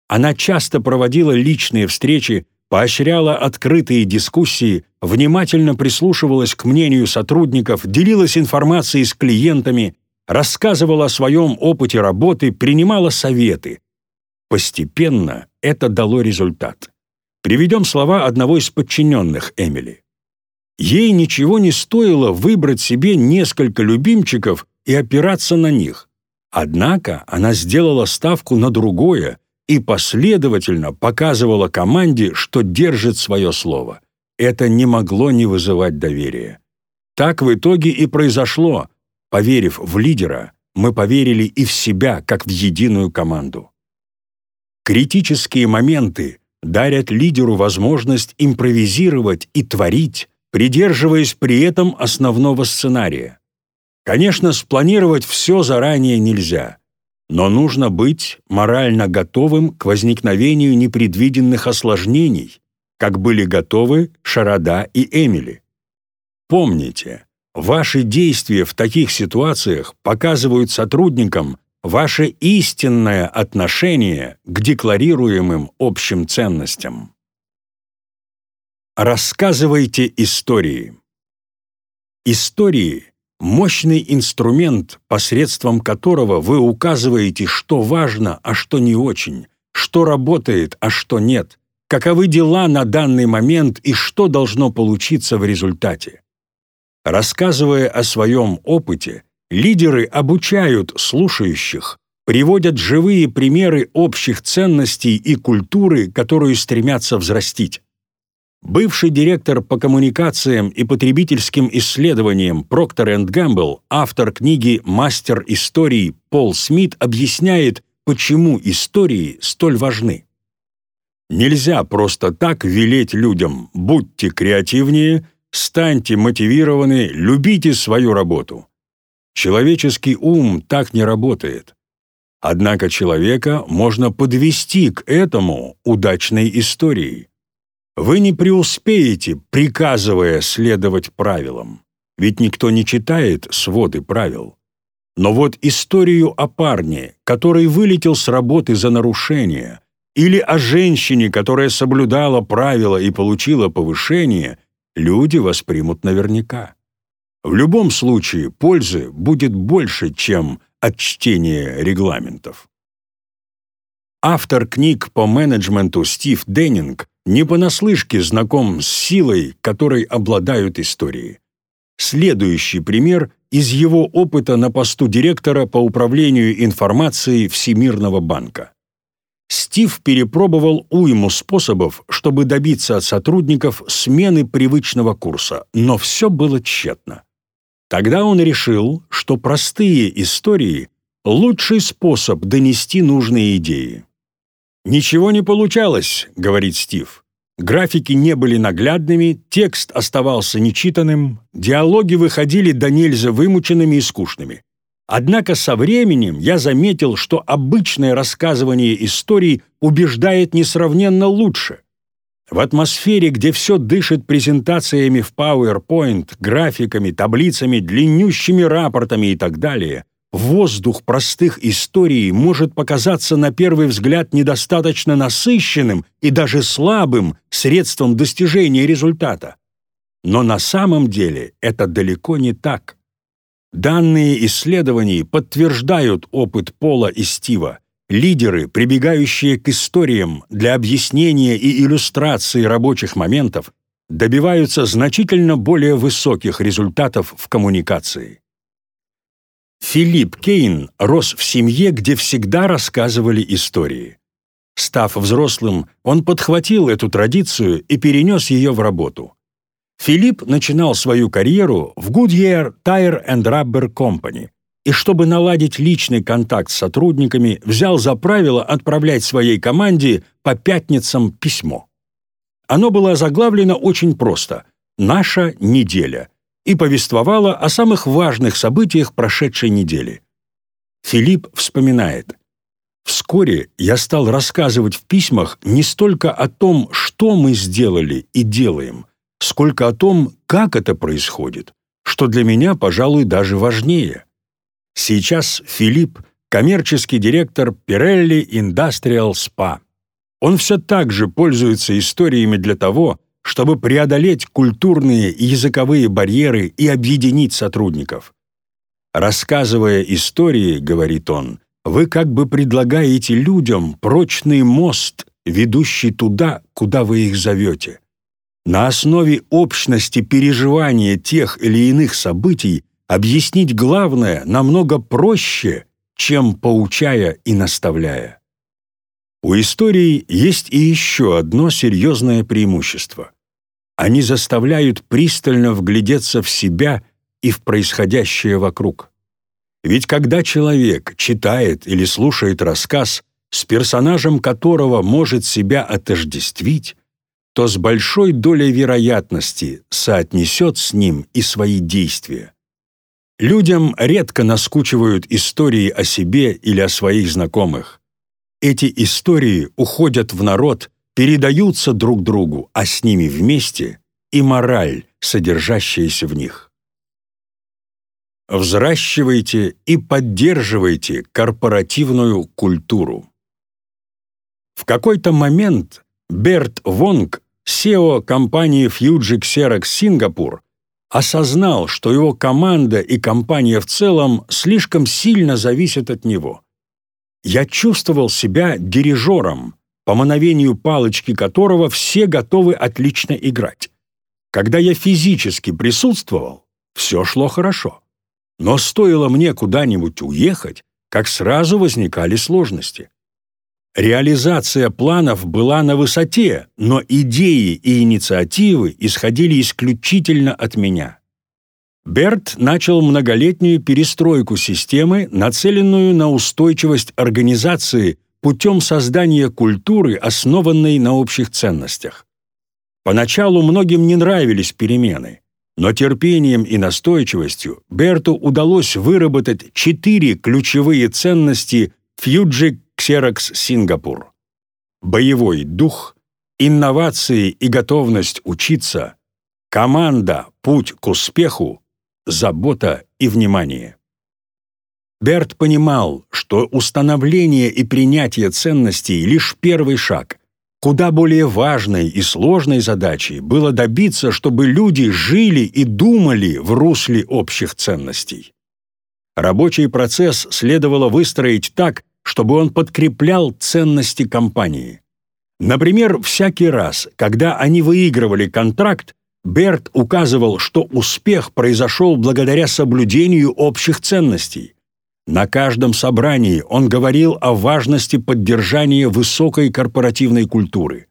Она часто проводила личные встречи, поощряла открытые дискуссии, внимательно прислушивалась к мнению сотрудников, делилась информацией с клиентами, рассказывала о своем опыте работы, принимала советы. Постепенно это дало результат. Приведем слова одного из подчиненных Эмили. Ей ничего не стоило выбрать себе несколько любимчиков и опираться на них. Однако она сделала ставку на другое и последовательно показывала команде, что держит свое слово. Это не могло не вызывать доверия. Так в итоге и произошло. Поверив в лидера, мы поверили и в себя, как в единую команду. Критические моменты дарят лидеру возможность импровизировать и творить, придерживаясь при этом основного сценария. Конечно, спланировать все заранее нельзя, но нужно быть морально готовым к возникновению непредвиденных осложнений, как были готовы Шарада и Эмили. Помните, Ваши действия в таких ситуациях показывают сотрудникам ваше истинное отношение к декларируемым общим ценностям. Рассказывайте истории. Истории – мощный инструмент, посредством которого вы указываете, что важно, а что не очень, что работает, а что нет, каковы дела на данный момент и что должно получиться в результате. Рассказывая о своем опыте, лидеры обучают слушающих, приводят живые примеры общих ценностей и культуры, которую стремятся взрастить. Бывший директор по коммуникациям и потребительским исследованиям Procter Gamble, автор книги «Мастер истории» Пол Смит объясняет, почему истории столь важны. Нельзя просто так велеть людям «будьте креативнее», «станьте мотивированы», «любите свою работу». Человеческий ум так не работает. Однако человека можно подвести к этому удачной историей. Вы не преуспеете, приказывая следовать правилам, ведь никто не читает своды правил. Но вот историю о парне, который вылетел с работы за нарушение, или о женщине, которая соблюдала правила и получила повышение, люди воспримут наверняка. В любом случае пользы будет больше, чем от чтения регламентов. Автор книг по менеджменту Стив Деннинг не понаслышке знаком с силой, которой обладают истории. Следующий пример из его опыта на посту директора по управлению информацией Всемирного банка. Стив перепробовал уйму способов, чтобы добиться от сотрудников смены привычного курса, но все было тщетно. Тогда он решил, что простые истории – лучший способ донести нужные идеи. «Ничего не получалось», — говорит Стив. Графики не были наглядными, текст оставался нечитанным, диалоги выходили до нельзя вымученными и скучными. Однако со временем я заметил, что обычное рассказывание историй убеждает несравненно лучше. В атмосфере, где все дышит презентациями в PowerPoint, графиками, таблицами, длиннющими рапортами и так далее, Воздух простых историй может показаться на первый взгляд недостаточно насыщенным и даже слабым средством достижения результата. Но на самом деле это далеко не так. Данные исследований подтверждают опыт Пола и Стива. Лидеры, прибегающие к историям для объяснения и иллюстрации рабочих моментов, добиваются значительно более высоких результатов в коммуникации. Филипп Кейн рос в семье, где всегда рассказывали истории. Став взрослым, он подхватил эту традицию и перенес ее в работу. Филипп начинал свою карьеру в Goodyear Tire and Rubber Company и, чтобы наладить личный контакт с сотрудниками, взял за правило отправлять своей команде по пятницам письмо. Оно было заглавлено очень просто «Наша неделя», и повествовала о самых важных событиях прошедшей недели. Филипп вспоминает. «Вскоре я стал рассказывать в письмах не столько о том, что мы сделали и делаем, сколько о том, как это происходит, что для меня, пожалуй, даже важнее. Сейчас Филипп – коммерческий директор Pirelli Industrial Spa. Он все так же пользуется историями для того, чтобы преодолеть культурные и языковые барьеры и объединить сотрудников. Рассказывая истории, говорит он, вы как бы предлагаете людям прочный мост, ведущий туда, куда вы их зовете. На основе общности переживания тех или иных событий объяснить главное намного проще, чем поучая и наставляя. У истории есть и еще одно серьезное преимущество. Они заставляют пристально вглядеться в себя и в происходящее вокруг. Ведь когда человек читает или слушает рассказ, с персонажем которого может себя отождествить, то с большой долей вероятности соотнесет с ним и свои действия. Людям редко наскучивают истории о себе или о своих знакомых. Эти истории уходят в народ передаются друг другу, а с ними вместе и мораль, содержащаяся в них. взращивайте и поддерживайте корпоративную культуру. В какой-то момент Берт Вонг, SEO компании Fuji Xerox Сингапур, осознал, что его команда и компания в целом слишком сильно зависят от него. Я чувствовал себя дирижером, по мановению палочки которого все готовы отлично играть. Когда я физически присутствовал, все шло хорошо. Но стоило мне куда-нибудь уехать, как сразу возникали сложности. Реализация планов была на высоте, но идеи и инициативы исходили исключительно от меня. Берт начал многолетнюю перестройку системы, нацеленную на устойчивость организации путем создания культуры, основанной на общих ценностях. Поначалу многим не нравились перемены, но терпением и настойчивостью Берту удалось выработать четыре ключевые ценности Fuji Xerox Сингапур. Боевой дух, инновации и готовность учиться, команда, путь к успеху, забота и внимание. Берт понимал, что установление и принятие ценностей — лишь первый шаг. Куда более важной и сложной задачей было добиться, чтобы люди жили и думали в русле общих ценностей. Рабочий процесс следовало выстроить так, чтобы он подкреплял ценности компании. Например, всякий раз, когда они выигрывали контракт, Берт указывал, что успех произошел благодаря соблюдению общих ценностей. На каждом собрании он говорил о важности поддержания высокой корпоративной культуры.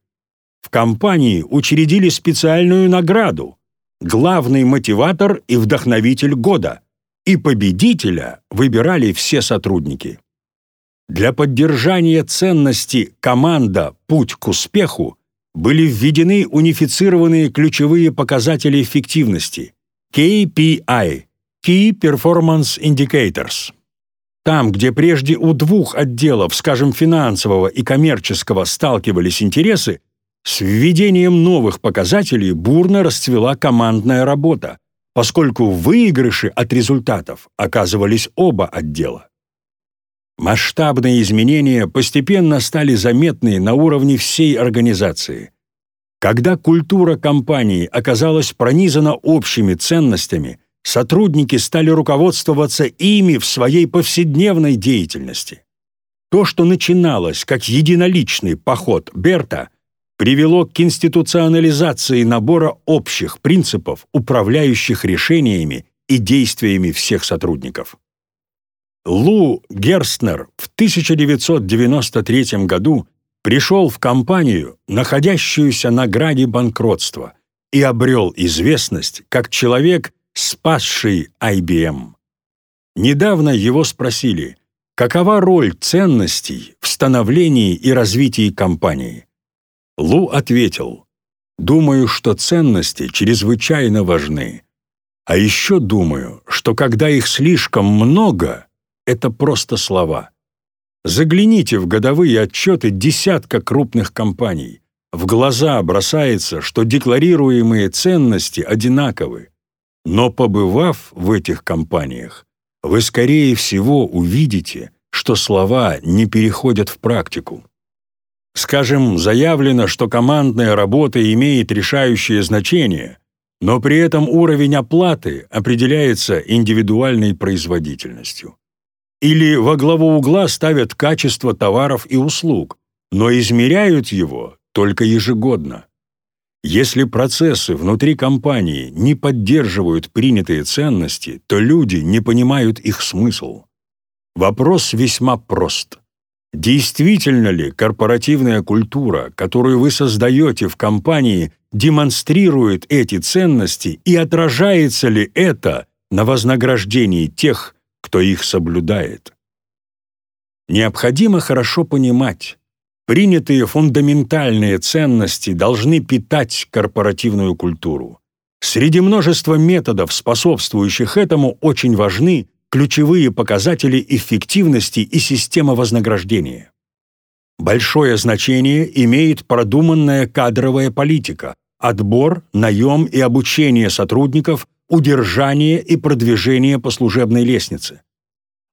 В компании учредили специальную награду «Главный мотиватор и вдохновитель года», и победителя выбирали все сотрудники. Для поддержания ценности «команда. Путь к успеху» были введены унифицированные ключевые показатели эффективности KPI – Key Performance Indicators. Там, где прежде у двух отделов, скажем, финансового и коммерческого, сталкивались интересы, с введением новых показателей бурно расцвела командная работа, поскольку выигрыши от результатов оказывались оба отдела. Масштабные изменения постепенно стали заметны на уровне всей организации. Когда культура компании оказалась пронизана общими ценностями, сотрудники стали руководствоваться ими в своей повседневной деятельности. То, что начиналось как единоличный поход Берта, привело к институционализации набора общих принципов, управляющих решениями и действиями всех сотрудников. Лу Герстнер в 1993 году пришел в компанию, находящуюся на граде банкротства, и обрел известность как человек, спасший IBM. Недавно его спросили, какова роль ценностей в становлении и развитии компании. Лу ответил, «Думаю, что ценности чрезвычайно важны. А еще думаю, что когда их слишком много, это просто слова. Загляните в годовые отчеты десятка крупных компаний. В глаза бросается, что декларируемые ценности одинаковы. Но побывав в этих компаниях, вы скорее всего увидите, что слова не переходят в практику. Скажем, заявлено, что командная работа имеет решающее значение, но при этом уровень оплаты определяется индивидуальной производительностью. Или во главу угла ставят качество товаров и услуг, но измеряют его только ежегодно. Если процессы внутри компании не поддерживают принятые ценности, то люди не понимают их смысл. Вопрос весьма прост. Действительно ли корпоративная культура, которую вы создаете в компании, демонстрирует эти ценности и отражается ли это на вознаграждении тех, кто их соблюдает. Необходимо хорошо понимать, принятые фундаментальные ценности должны питать корпоративную культуру. Среди множества методов, способствующих этому, очень важны ключевые показатели эффективности и система вознаграждения. Большое значение имеет продуманная кадровая политика, отбор, наем и обучение сотрудников удержание и продвижение по служебной лестнице.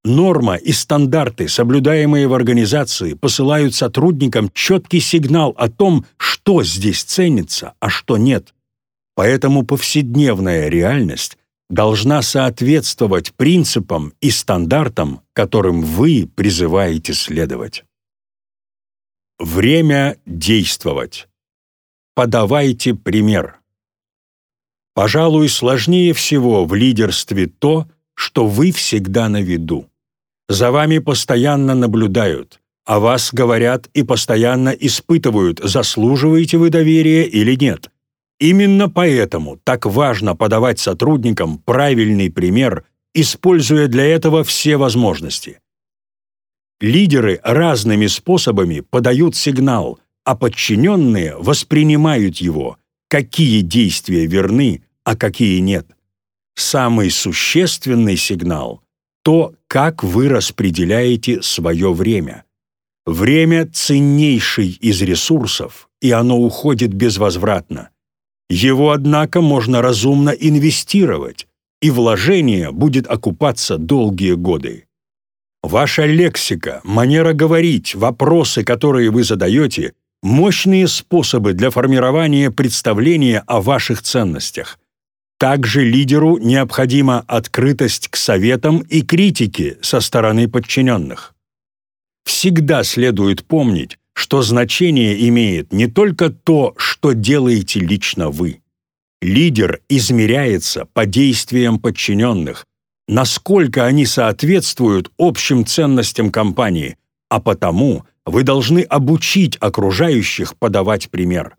Норма и стандарты, соблюдаемые в организации, посылают сотрудникам четкий сигнал о том, что здесь ценится, а что нет. Поэтому повседневная реальность должна соответствовать принципам и стандартам, которым вы призываете следовать. Время действовать. Подавайте пример. Пожалуй, сложнее всего в лидерстве то, что вы всегда на виду. За вами постоянно наблюдают, о вас говорят и постоянно испытывают, заслуживаете вы доверия или нет. Именно поэтому так важно подавать сотрудникам правильный пример, используя для этого все возможности. Лидеры разными способами подают сигнал, а подчиненные воспринимают его, какие действия верны, а какие нет. Самый существенный сигнал – то, как вы распределяете свое время. Время – ценнейший из ресурсов, и оно уходит безвозвратно. Его, однако, можно разумно инвестировать, и вложение будет окупаться долгие годы. Ваша лексика, манера говорить, вопросы, которые вы задаете – мощные способы для формирования представления о ваших ценностях. Также лидеру необходима открытость к советам и критике со стороны подчиненных. Всегда следует помнить, что значение имеет не только то, что делаете лично вы. Лидер измеряется по действиям подчиненных, насколько они соответствуют общим ценностям компании, а потому вы должны обучить окружающих подавать пример.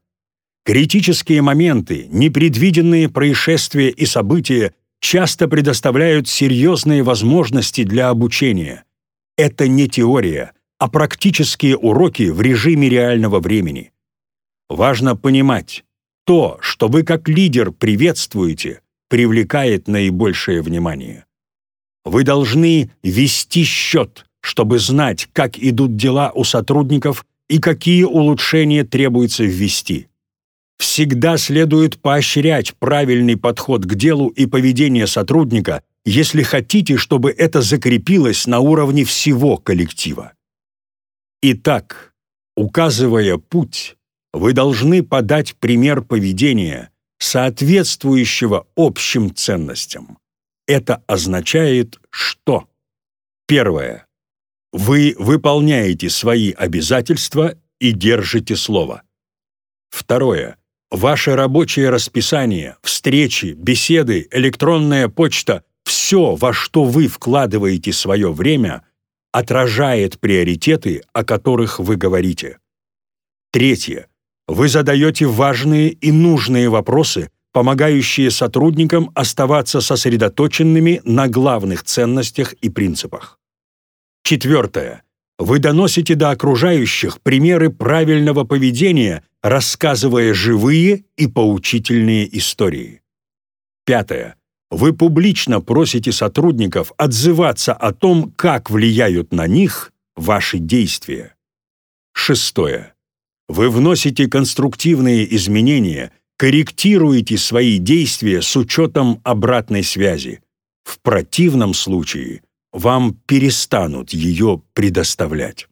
Критические моменты, непредвиденные происшествия и события часто предоставляют серьезные возможности для обучения. Это не теория, а практические уроки в режиме реального времени. Важно понимать, то, что вы как лидер приветствуете, привлекает наибольшее внимание. Вы должны вести счет, чтобы знать, как идут дела у сотрудников и какие улучшения требуется ввести. Всегда следует поощрять правильный подход к делу и поведение сотрудника, если хотите, чтобы это закрепилось на уровне всего коллектива. Итак, указывая путь, вы должны подать пример поведения, соответствующего общим ценностям. Это означает что? Первое. Вы выполняете свои обязательства и держите слово. Второе. Ваше рабочее расписание, встречи, беседы, электронная почта – все, во что вы вкладываете свое время, отражает приоритеты, о которых вы говорите. Третье. Вы задаете важные и нужные вопросы, помогающие сотрудникам оставаться сосредоточенными на главных ценностях и принципах. Четвертое. Вы доносите до окружающих примеры правильного поведения, рассказывая живые и поучительные истории. Пятое. Вы публично просите сотрудников отзываться о том, как влияют на них ваши действия. Шестое. Вы вносите конструктивные изменения – корректируете свои действия с учетом обратной связи. В противном случае вам перестанут ее предоставлять.